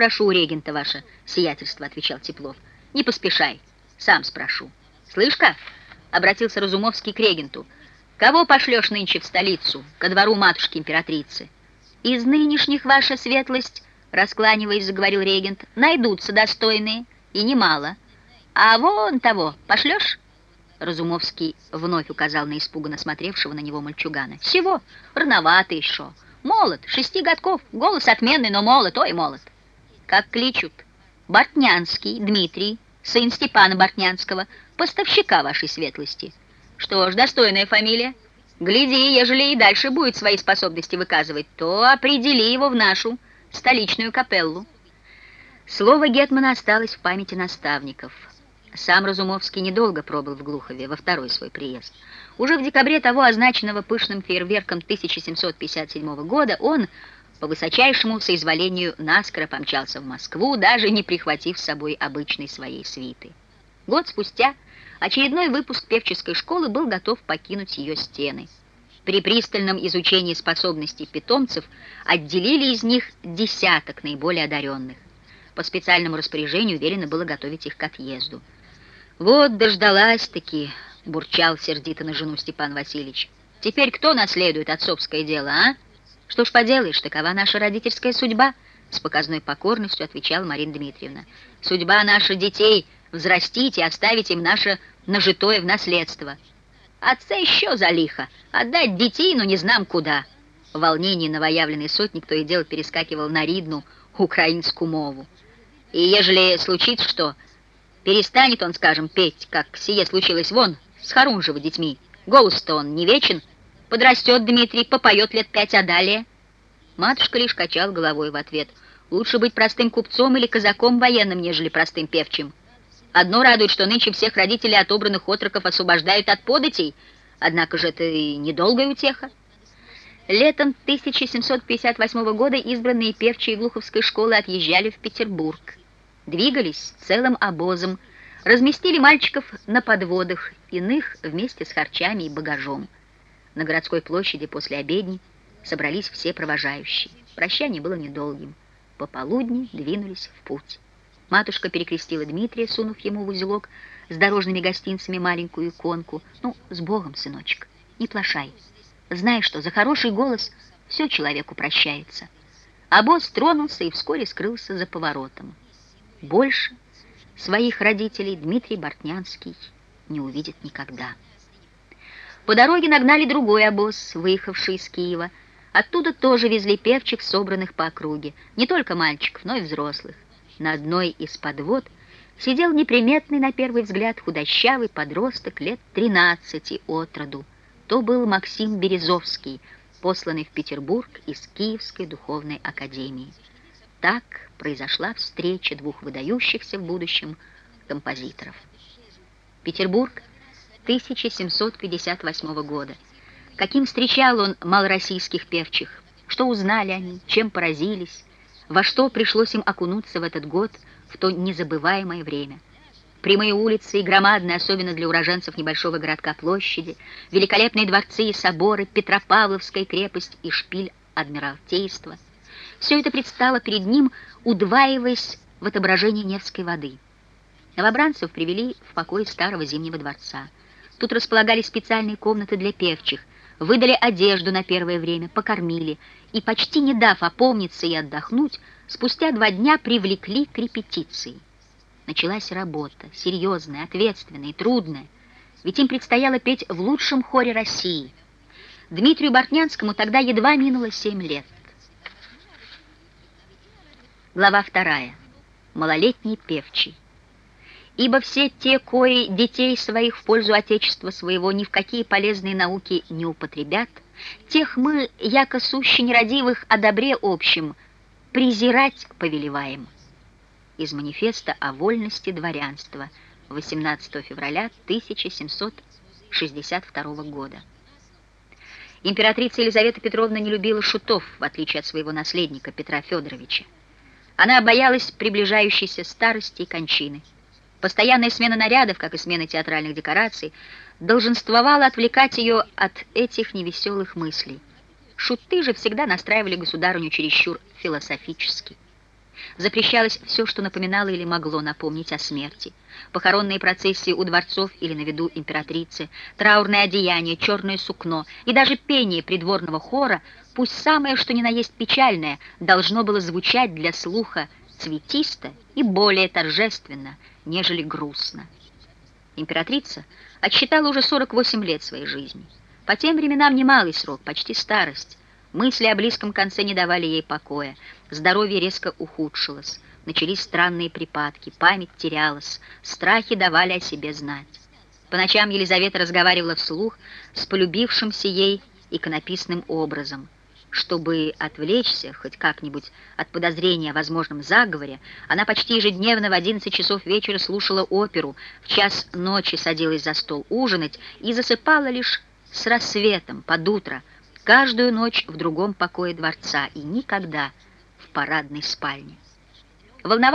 спрошу у регента, ваше сиятельство», — отвечал Теплов. «Не поспешай, сам спрошу». «Слышь-ка», — обратился Разумовский к регенту, «кого пошлешь нынче в столицу, ко двору матушки-императрицы?» «Из нынешних, ваша светлость», — раскланиваясь, заговорил регент, «найдутся достойные, и немало. А вон того пошлешь?» Разумовский вновь указал на испуганно смотревшего на него мальчугана. «Всего, рановато еще. Молод, шести годков, голос отменный, но молод, ой, молод. Как кличут? Бортнянский, Дмитрий, сын Степана Бортнянского, поставщика вашей светлости. Что ж, достойная фамилия. Гляди, ежели и дальше будет свои способности выказывать, то определи его в нашу столичную капеллу». Слово Гетмана осталось в памяти наставников – сам Разумовский недолго пробыл в Глухове во второй свой приезд. Уже в декабре того означенного пышным фейерверком 1757 года он, по высочайшему соизволению, наскоро помчался в Москву, даже не прихватив с собой обычной своей свиты. Год спустя очередной выпуск певческой школы был готов покинуть ее стены. При пристальном изучении способностей питомцев отделили из них десяток наиболее одаренных. По специальному распоряжению велено было готовить их к отъезду. «Вот дождалась-таки», — бурчал сердито на жену Степан Васильевич. «Теперь кто наследует отцовское дело, а? Что ж поделаешь, такова наша родительская судьба», — с показной покорностью отвечала Марина Дмитриевна. «Судьба наших детей — взрастить и оставить им наше нажитое в наследство. Отца еще за лихо, отдать детей, но не знам куда». В волнении новоявленный сотник то и дело перескакивал на ридну украинскую мову. «И ежели случится что...» Перестанет он, скажем, петь, как сие случилось вон с Харунжева детьми. Голос-то он не вечен. Подрастет Дмитрий, попоет лет пять, а далее... Матушка лишь качал головой в ответ. Лучше быть простым купцом или казаком военным, нежели простым певчим. Одно радует, что нынче всех родителей отобранных отроков освобождают от податей, однако же это и недолгая утеха. Летом 1758 года избранные певчие Глуховской школы отъезжали в Петербург двигались целым обозом, разместили мальчиков на подводах, иных вместе с харчами и багажом. На городской площади после обедни собрались все провожающие. Прощание было недолгим. Пополудни двинулись в путь. Матушка перекрестила Дмитрия, сунув ему в узелок с дорожными гостинцами маленькую иконку. «Ну, с Богом, сыночек, не плашай. Знай, что за хороший голос все человеку прощается». А босс тронулся и вскоре скрылся за поворотом. Больше своих родителей Дмитрий Бортнянский не увидит никогда. По дороге нагнали другой обоз, выехавший из Киева. Оттуда тоже везли певчих, собранных по округе. Не только мальчиков, но и взрослых. На одной из подвод сидел неприметный на первый взгляд худощавый подросток лет 13 от роду. То был Максим Березовский, посланный в Петербург из Киевской духовной академии. Так произошла встреча двух выдающихся в будущем композиторов. Петербург, 1758 года. Каким встречал он малороссийских певчих? Что узнали они, чем поразились? Во что пришлось им окунуться в этот год, в то незабываемое время? Прямые улицы и громадные, особенно для уроженцев небольшого городка площади, великолепные дворцы и соборы, Петропавловская крепость и шпиль Адмиралтейства — все это предстало перед ним, удваиваясь в отображении Невской воды. Новобранцев привели в покой старого Зимнего дворца. Тут располагались специальные комнаты для певчих, выдали одежду на первое время, покормили и, почти не дав опомниться и отдохнуть, спустя два дня привлекли к репетиции. Началась работа, серьезная, ответственная и трудная, ведь им предстояло петь в лучшем хоре России. Дмитрию Бортнянскому тогда едва минуло семь лет. Глава вторая. Малолетний певчий. Ибо все те, кои детей своих в пользу Отечества своего ни в какие полезные науки не употребят, тех мы, яко сущи нерадивых о добре общем, презирать повелеваем. Из манифеста о вольности дворянства 18 февраля 1762 года. Императрица Елизавета Петровна не любила шутов, в отличие от своего наследника Петра Федоровича. Она боялась приближающейся старости и кончины. Постоянная смена нарядов, как и смена театральных декораций, долженствовала отвлекать ее от этих невеселых мыслей. Шуты же всегда настраивали государыню чересчур философически. Запрещалось все, что напоминало или могло напомнить о смерти. Похоронные процессии у дворцов или на виду императрицы, траурное одеяние, черное сукно и даже пение придворного хора, пусть самое что ни на есть печальное, должно было звучать для слуха цветисто и более торжественно, нежели грустно. Императрица отсчитала уже 48 лет своей жизни. По тем временам немалый срок, почти старость. Мысли о близком конце не давали ей покоя. Здоровье резко ухудшилось. Начались странные припадки, память терялась, страхи давали о себе знать. По ночам Елизавета разговаривала вслух с полюбившимся ей иконописным образом. Чтобы отвлечься хоть как-нибудь от подозрения о возможном заговоре, она почти ежедневно в 11 часов вечера слушала оперу, в час ночи садилась за стол ужинать и засыпала лишь с рассветом, под утро, каждую ночь в другом покое дворца и никогда в парадной спальне. Волноваться